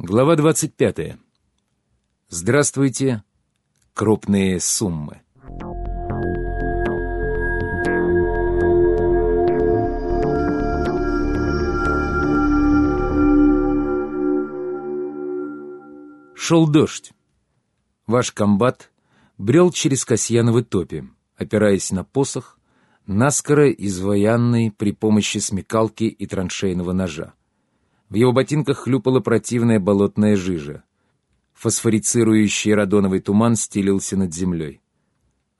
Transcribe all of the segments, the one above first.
Глава 25. Здравствуйте, крупные суммы. Шел дождь. Ваш комбат брел через Касьяновы топи, опираясь на посох, наскоро изваянный при помощи смекалки и траншейного ножа. В его ботинках хлюпала противная болотная жижа. Фосфорицирующий радоновый туман стелился над землей.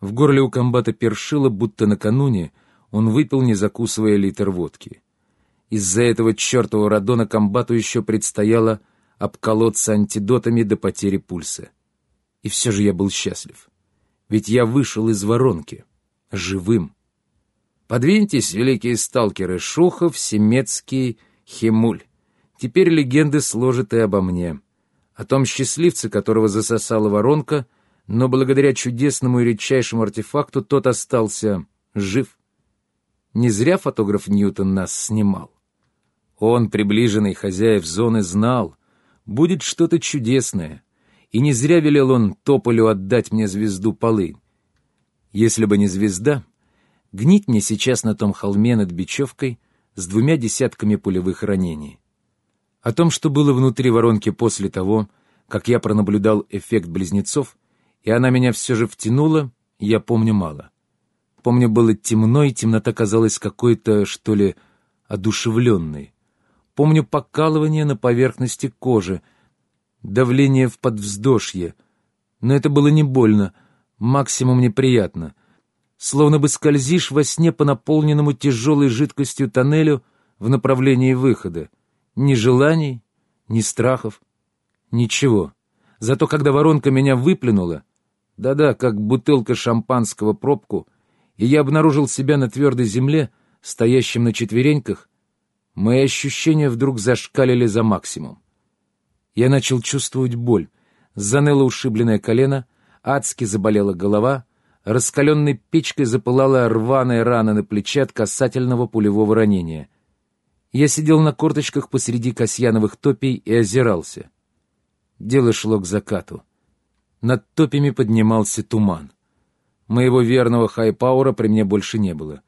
В горле у комбата першило, будто накануне он выпил, не закусывая литр водки. Из-за этого чертового радона комбату еще предстояло обколоться антидотами до потери пульса. И все же я был счастлив. Ведь я вышел из воронки. Живым. Подвиньтесь, великие сталкеры, Шухов, Семецкий, Химуль. Теперь легенды сложат и обо мне. О том счастливце, которого засосала воронка, но благодаря чудесному и редчайшему артефакту тот остался жив. Не зря фотограф Ньютон нас снимал. Он, приближенный хозяев зоны, знал, будет что-то чудесное, и не зря велел он Тополю отдать мне звезду полынь. Если бы не звезда, гнить мне сейчас на том холме над бечевкой с двумя десятками пулевых ранений. О том, что было внутри воронки после того, как я пронаблюдал эффект близнецов, и она меня все же втянула, я помню мало. Помню, было темно, и темнота казалась какой-то, что ли, одушевленной. Помню покалывание на поверхности кожи, давление в подвздошье. Но это было не больно, максимум неприятно. Словно бы скользишь во сне по наполненному тяжелой жидкостью тоннелю в направлении выхода. Ни желаний, ни страхов, ничего. Зато когда воронка меня выплюнула, да-да, как бутылка шампанского пробку, и я обнаружил себя на твердой земле, стоящим на четвереньках, мои ощущения вдруг зашкалили за максимум. Я начал чувствовать боль. Заныло ушибленное колено, адски заболела голова, раскаленной печкой запылала рваная рана на плече от касательного пулевого ранения — я сидел на корточках посреди Касьяновых топей и озирался. Дело шло к закату. Над топями поднимался туман. Моего верного хайпаура при мне больше не было.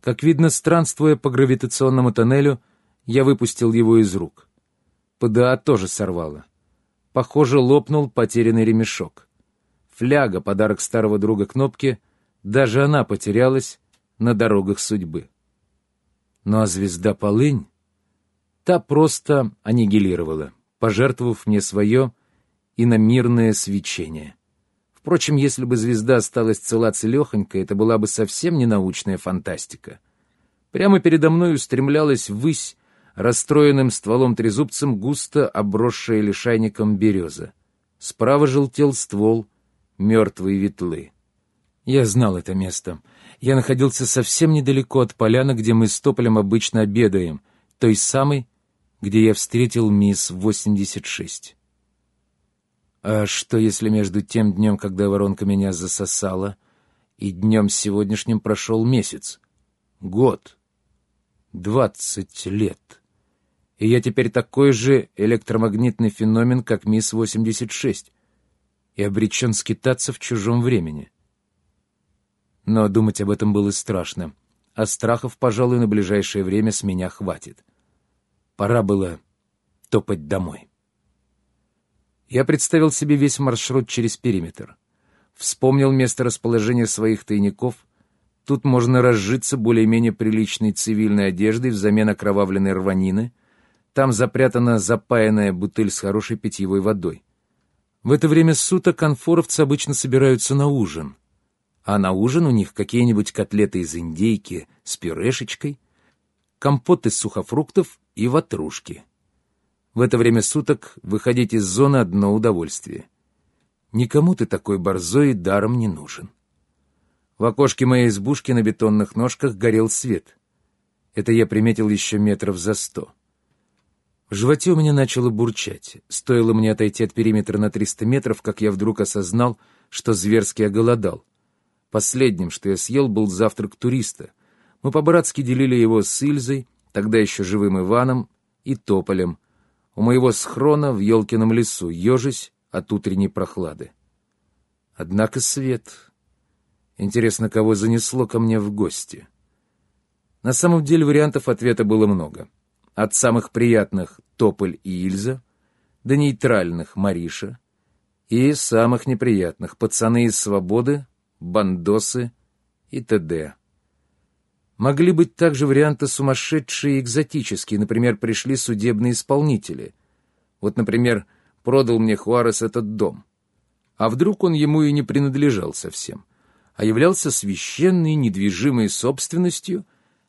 Как видно, странствуя по гравитационному тоннелю, я выпустил его из рук. ПДА тоже сорвало. Похоже, лопнул потерянный ремешок. Фляга, подарок старого друга Кнопки, даже она потерялась на дорогах судьбы. Ну а звезда Полынь, та просто аннигилировала, пожертвовав мне свое иномирное свечение. Впрочем, если бы звезда осталась цела целехонька, это была бы совсем не научная фантастика. Прямо передо мной устремлялась ввысь, расстроенным стволом трезубцем густо обросшая лишайником береза. Справа желтел ствол мертвой ветлы. Я знал это место — я находился совсем недалеко от поляны, где мы с Тополем обычно обедаем, той самой, где я встретил мисс 86. А что, если между тем днем, когда воронка меня засосала, и днем сегодняшним прошел месяц? Год. Двадцать лет. И я теперь такой же электромагнитный феномен, как мисс 86, и обречен скитаться в чужом времени. — но думать об этом было страшно, а страхов, пожалуй, на ближайшее время с меня хватит. Пора было топать домой. Я представил себе весь маршрут через периметр. Вспомнил место расположения своих тайников. Тут можно разжиться более-менее приличной цивильной одеждой взамен окровавленной рванины. Там запрятана запаянная бутыль с хорошей питьевой водой. В это время суток конфоровцы обычно собираются на ужин — а на ужин у них какие-нибудь котлеты из индейки с пюрешечкой, компот из сухофруктов и ватрушки. В это время суток выходить из зоны одно удовольствие. Никому ты такой борзой даром не нужен. В окошке моей избушки на бетонных ножках горел свет. Это я приметил еще метров за сто. В животе у меня начало бурчать. Стоило мне отойти от периметра на триста метров, как я вдруг осознал, что зверски оголодал. Последним, что я съел, был завтрак туриста. Мы по-братски делили его с Ильзой, тогда еще живым Иваном, и Тополем. у моего схрона в елкином лесу, ежась от утренней прохлады. Однако свет. Интересно, кого занесло ко мне в гости? На самом деле вариантов ответа было много. От самых приятных — Тополь и Ильза, до нейтральных — Мариша, и самых неприятных — пацаны из свободы, бандосы и т.д. Могли быть также варианты сумасшедшие и экзотические, например, пришли судебные исполнители. Вот, например, продал мне Хуарес этот дом. А вдруг он ему и не принадлежал совсем, а являлся священной недвижимой собственностью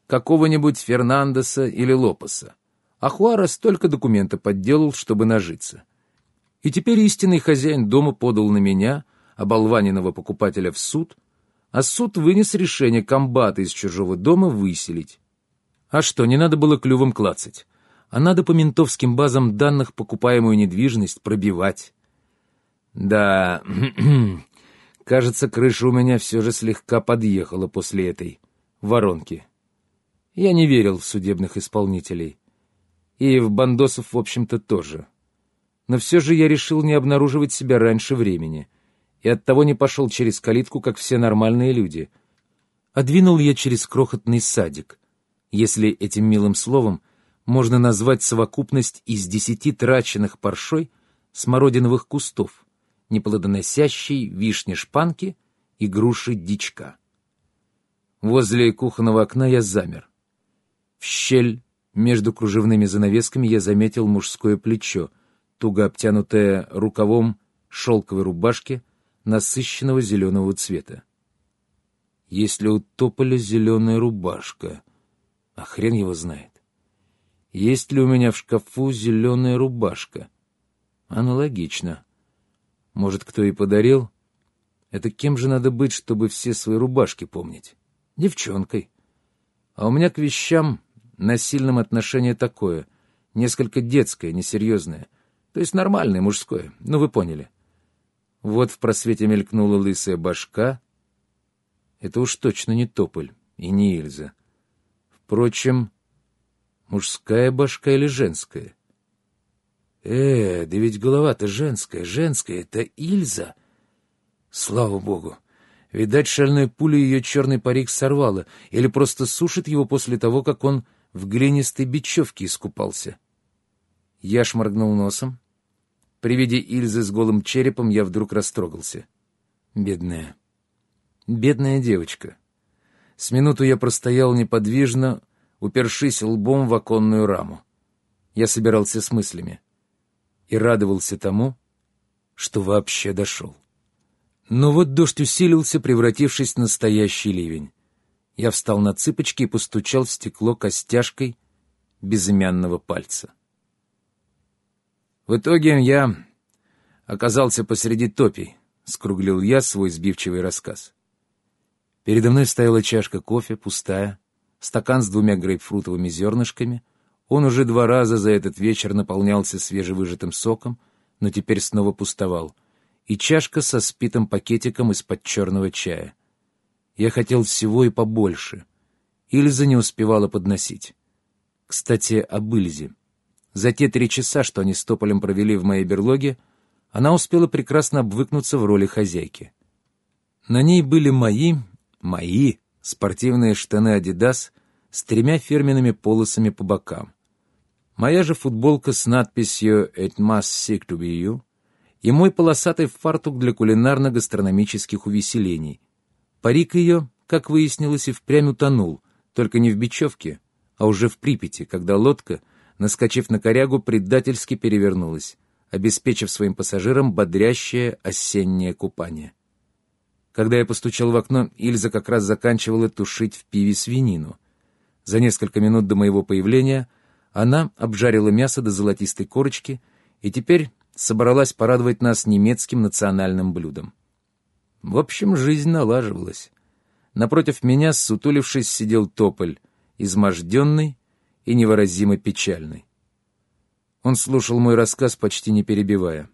какого-нибудь Фернандеса или Лопеса. А Хуарес только документы подделал, чтобы нажиться. И теперь истинный хозяин дома подал на меня, оболваненного покупателя, в суд — а суд вынес решение комбата из чужого дома выселить. А что, не надо было клювом клацать, а надо по ментовским базам данных покупаемую недвижимость пробивать. Да, кажется, крыша у меня все же слегка подъехала после этой воронки. Я не верил в судебных исполнителей. И в бандосов, в общем-то, тоже. Но все же я решил не обнаруживать себя раньше времени — и оттого не пошел через калитку, как все нормальные люди. А двинул я через крохотный садик, если этим милым словом можно назвать совокупность из десяти траченных паршой смородиновых кустов, неплодоносящей вишни-шпанки и груши-дичка. Возле кухонного окна я замер. В щель между кружевными занавесками я заметил мужское плечо, туго обтянутое рукавом шелковой рубашки насыщенного зеленого цвета. Есть ли у тополя зеленая рубашка? А хрен его знает. Есть ли у меня в шкафу зеленая рубашка? Аналогично. Может, кто и подарил? Это кем же надо быть, чтобы все свои рубашки помнить? Девчонкой. А у меня к вещам насильном отношение такое, несколько детское, несерьезное. То есть нормальное, мужское. Ну, вы поняли. — вот в просвете мелькнула лысая башка. Это уж точно не Тополь и не Ильза. Впрочем, мужская башка или женская? Э, да ведь голова-то женская, женская, это Ильза. Слава богу! Видать, шальной пулей ее черный парик сорвала или просто сушит его после того, как он в глинистой бечевке искупался. Я шморгнул носом, при виде Ильзы с голым черепом я вдруг растрогался. Бедная. Бедная девочка. С минуту я простоял неподвижно, упершись лбом в оконную раму. Я собирался с мыслями и радовался тому, что вообще дошел. Но вот дождь усилился, превратившись в настоящий ливень. Я встал на цыпочки и постучал в стекло костяшкой безымянного пальца. В итоге я оказался посреди топи, скруглил я свой сбивчивый рассказ. Передо мной стояла чашка кофе, пустая, стакан с двумя грейпфрутовыми зернышками. Он уже два раза за этот вечер наполнялся свежевыжатым соком, но теперь снова пустовал. И чашка со спитым пакетиком из-под черного чая. Я хотел всего и побольше. Ильза не успевала подносить. Кстати, об Ильзе. За те три часа, что они с Тополем провели в моей берлоге, она успела прекрасно обвыкнуться в роли хозяйки. На ней были мои, мои спортивные штаны «Адидас» с тремя фирменными полосами по бокам. Моя же футболка с надписью «It must seek to be you» и мой полосатый фартук для кулинарно-гастрономических увеселений. Парик ее, как выяснилось, и впрямь утонул, только не в бечевке, а уже в Припяти, когда лодка — наскочив на корягу, предательски перевернулась, обеспечив своим пассажирам бодрящее осеннее купание. Когда я постучал в окно, Ильза как раз заканчивала тушить в пиве свинину. За несколько минут до моего появления она обжарила мясо до золотистой корочки и теперь собралась порадовать нас немецким национальным блюдом. В общем, жизнь налаживалась. Напротив меня, сутулившись, сидел тополь, изможденный и невыразимо печальной. Он слушал мой рассказ, почти не перебивая.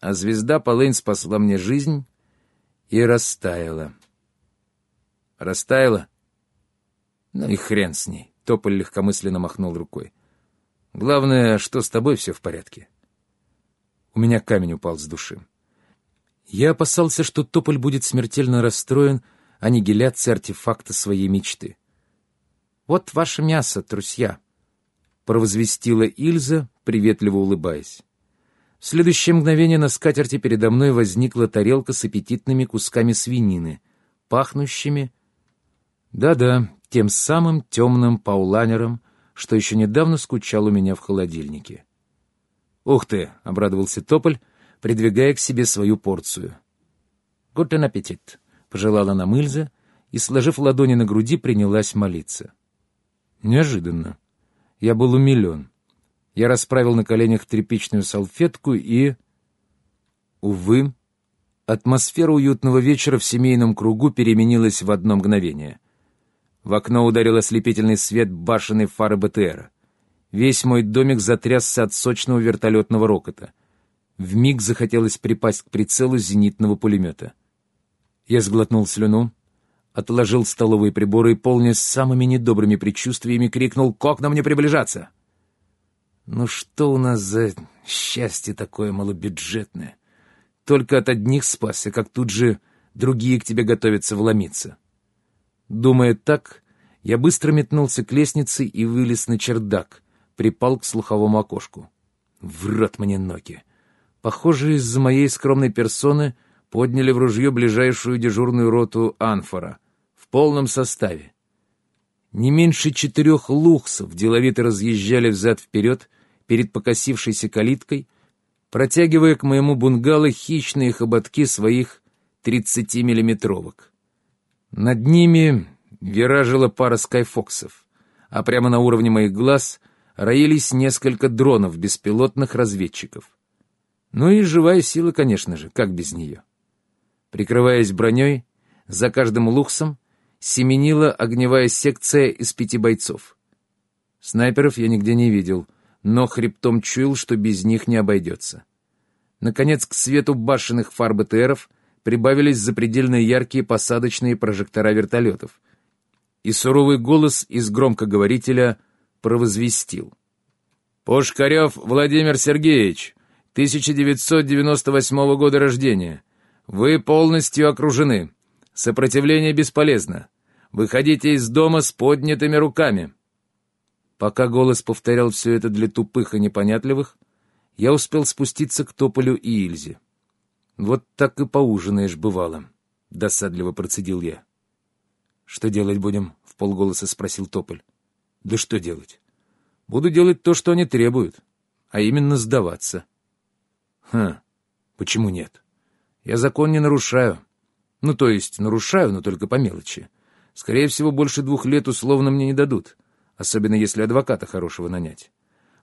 А звезда Полынь спасла мне жизнь и растаяла. Растаяла? Ну и хрен с ней. Тополь легкомысленно махнул рукой. Главное, что с тобой все в порядке. У меня камень упал с души. Я опасался, что Тополь будет смертельно расстроен аннигиляцией артефакта своей мечты. «Вот ваше мясо, трусья!» — провозвестила Ильза, приветливо улыбаясь. В следующее мгновение на скатерти передо мной возникла тарелка с аппетитными кусками свинины, пахнущими... Да-да, тем самым темным пауланером, что еще недавно скучал у меня в холодильнике. «Ух ты!» — обрадовался Тополь, придвигая к себе свою порцию. «Гутен аппетит!» — пожелала нам Ильза и, сложив ладони на груди, принялась молиться. Неожиданно. Я был умилен. Я расправил на коленях тряпичную салфетку и... Увы, атмосфера уютного вечера в семейном кругу переменилась в одно мгновение. В окно ударил ослепительный свет башенной фары БТРа. Весь мой домик затрясся от сочного вертолетного рокота. Вмиг захотелось припасть к прицелу зенитного пулемета. Я сглотнул слюну, отложил столовые приборы и, полнясь самыми недобрыми предчувствиями, крикнул «Как нам не приближаться?» Ну что у нас за счастье такое малобюджетное? Только от одних спасся, как тут же другие к тебе готовятся вломиться. Думая так, я быстро метнулся к лестнице и вылез на чердак, припал к слуховому окошку. В рот мне ноги. Похоже, из-за моей скромной персоны подняли в ружье ближайшую дежурную роту «Анфора» в полном составе. Не меньше четырех лухсов деловито разъезжали взад-вперед, перед покосившейся калиткой, протягивая к моему бунгало хищные хоботки своих тридцатимиллиметровок. Над ними виражила пара скайфоксов, а прямо на уровне моих глаз роились несколько дронов беспилотных разведчиков. Ну и живая сила, конечно же, как без нее. Прикрываясь броней, за каждым луксом семенила огневая секция из пяти бойцов. Снайперов я нигде не видел — но хребтом чуял, что без них не обойдется. Наконец, к свету башенных фар БТРов прибавились запредельно яркие посадочные прожектора вертолетов. И суровый голос из громкоговорителя провозвестил. «Пушкарев Владимир Сергеевич, 1998 года рождения. Вы полностью окружены. Сопротивление бесполезно. Выходите из дома с поднятыми руками». Пока голос повторял все это для тупых и непонятливых, я успел спуститься к Тополю и Ильзе. «Вот так и поужинаешь, бывало», — досадливо процедил я. «Что делать будем?» — в полголоса спросил Тополь. «Да что делать? Буду делать то, что они требуют, а именно сдаваться». «Хм, почему нет? Я закон не нарушаю. Ну, то есть нарушаю, но только по мелочи. Скорее всего, больше двух лет условно мне не дадут» особенно если адвоката хорошего нанять.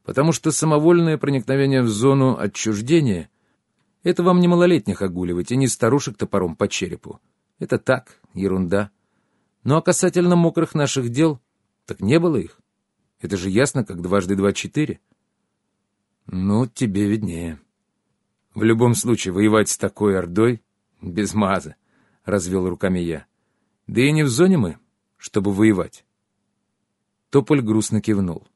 Потому что самовольное проникновение в зону отчуждения — это вам не малолетних огуливать и не старушек топором по черепу. Это так, ерунда. Ну а касательно мокрых наших дел, так не было их. Это же ясно, как дважды два — четыре. Ну, тебе виднее. В любом случае, воевать с такой ордой — без маза, — развел руками я. Да и не в зоне мы, чтобы воевать. Тополь грустно кивнул.